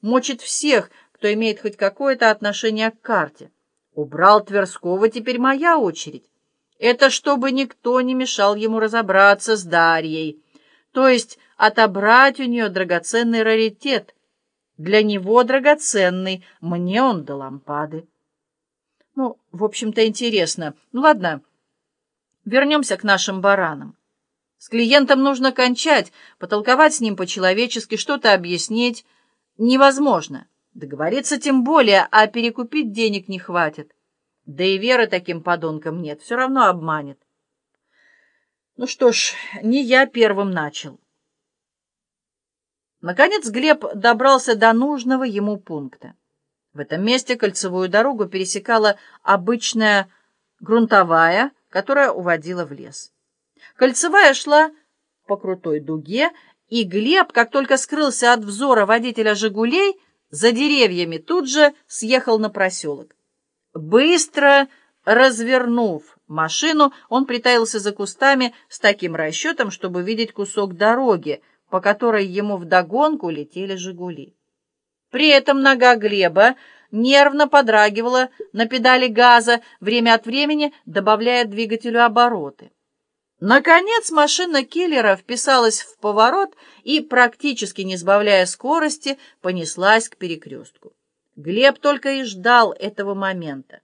мочит всех, кто имеет хоть какое-то отношение к карте. Убрал Тверского, теперь моя очередь. Это чтобы никто не мешал ему разобраться с Дарьей, то есть отобрать у нее драгоценный раритет. Для него драгоценный, мне он до лампады. Ну, в общем-то, интересно. Ну, ладно, вернемся к нашим баранам. С клиентом нужно кончать, потолковать с ним по-человечески, что-то объяснить невозможно. Договориться тем более, а перекупить денег не хватит. Да и веры таким подонкам нет, все равно обманет. Ну что ж, не я первым начал. Наконец Глеб добрался до нужного ему пункта. В этом месте кольцевую дорогу пересекала обычная грунтовая, которая уводила в лес. Кольцевая шла по крутой дуге, и Глеб, как только скрылся от взора водителя «Жигулей», за деревьями тут же съехал на проселок. Быстро развернув машину, он притаился за кустами с таким расчетом, чтобы видеть кусок дороги, по которой ему вдогонку летели «Жигули». При этом нога Глеба нервно подрагивала на педали газа, время от времени добавляя двигателю обороты. Наконец машина киллера вписалась в поворот и, практически не сбавляя скорости, понеслась к перекрестку. Глеб только и ждал этого момента.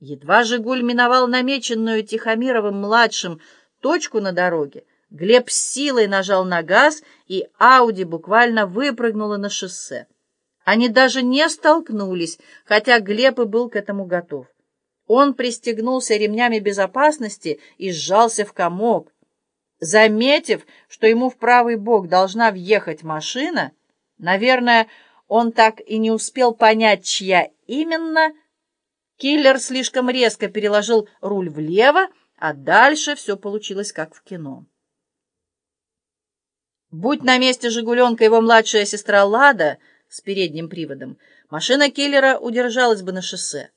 Едва «Жигуль» миновал намеченную Тихомировым-младшим точку на дороге, Глеб с силой нажал на газ, и Ауди буквально выпрыгнула на шоссе. Они даже не столкнулись, хотя Глеб и был к этому готов. Он пристегнулся ремнями безопасности и сжался в комок. Заметив, что ему в правый бок должна въехать машина, наверное, он так и не успел понять, чья именно, киллер слишком резко переложил руль влево, а дальше все получилось как в кино. Будь на месте «Жигуленка» его младшая сестра Лада с передним приводом, машина киллера удержалась бы на шоссе.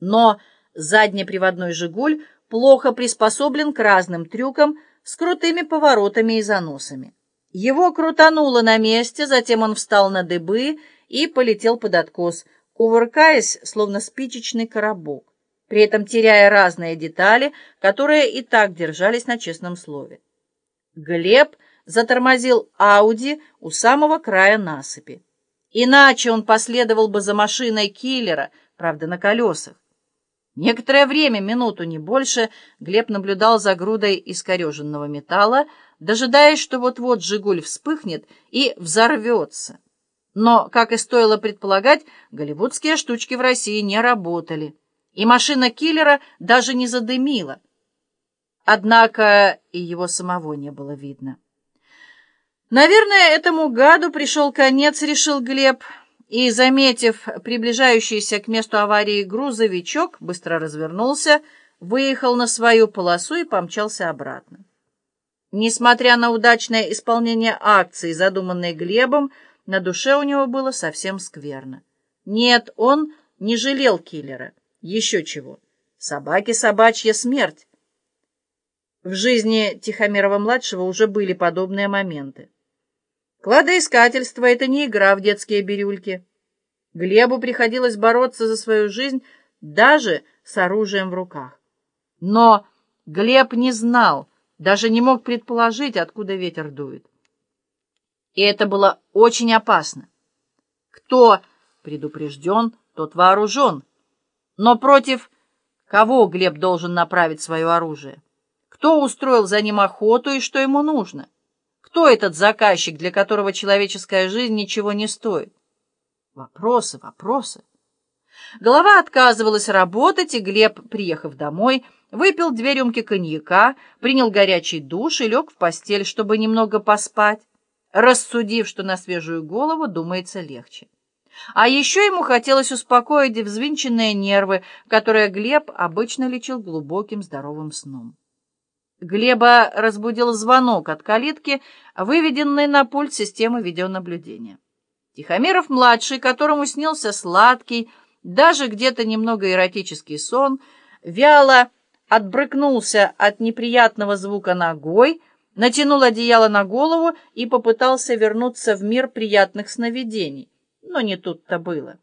Но заднеприводной «Жигуль» плохо приспособлен к разным трюкам с крутыми поворотами и заносами. Его крутануло на месте, затем он встал на дыбы и полетел под откос, кувыркаясь, словно спичечный коробок, при этом теряя разные детали, которые и так держались на честном слове. Глеб затормозил Ауди у самого края насыпи. Иначе он последовал бы за машиной киллера, правда, на колесах. Некоторое время, минуту не больше, Глеб наблюдал за грудой искореженного металла, дожидаясь, что вот-вот «Жигуль» вспыхнет и взорвется. Но, как и стоило предполагать, голливудские штучки в России не работали, и машина киллера даже не задымила. Однако и его самого не было видно. Наверное, этому гаду пришел конец, решил Глеб, и, заметив приближающийся к месту аварии грузовичок, быстро развернулся, выехал на свою полосу и помчался обратно. Несмотря на удачное исполнение акции, задуманной Глебом, на душе у него было совсем скверно. Нет, он не жалел киллера. Еще чего. Собаки собачья смерть. В жизни Тихомирова-младшего уже были подобные моменты. Кладоискательство — это не игра в детские бирюльки. Глебу приходилось бороться за свою жизнь даже с оружием в руках. Но Глеб не знал, даже не мог предположить, откуда ветер дует. И это было очень опасно. Кто предупрежден, тот вооружен. Но против кого Глеб должен направить свое оружие? Кто устроил за ним охоту и что ему нужно? Кто этот заказчик, для которого человеческая жизнь ничего не стоит? Вопросы, вопросы. Голова отказывалась работать, и Глеб, приехав домой, выпил две рюмки коньяка, принял горячий душ и лег в постель, чтобы немного поспать, рассудив, что на свежую голову думается легче. А еще ему хотелось успокоить взвинченные нервы, которые Глеб обычно лечил глубоким здоровым сном. Глеба разбудил звонок от калитки, выведенный на пульт системы видеонаблюдения. Тихомиров-младший, которому снился сладкий, даже где-то немного эротический сон, вяло отбрыкнулся от неприятного звука ногой, натянул одеяло на голову и попытался вернуться в мир приятных сновидений, Но не тут-то было.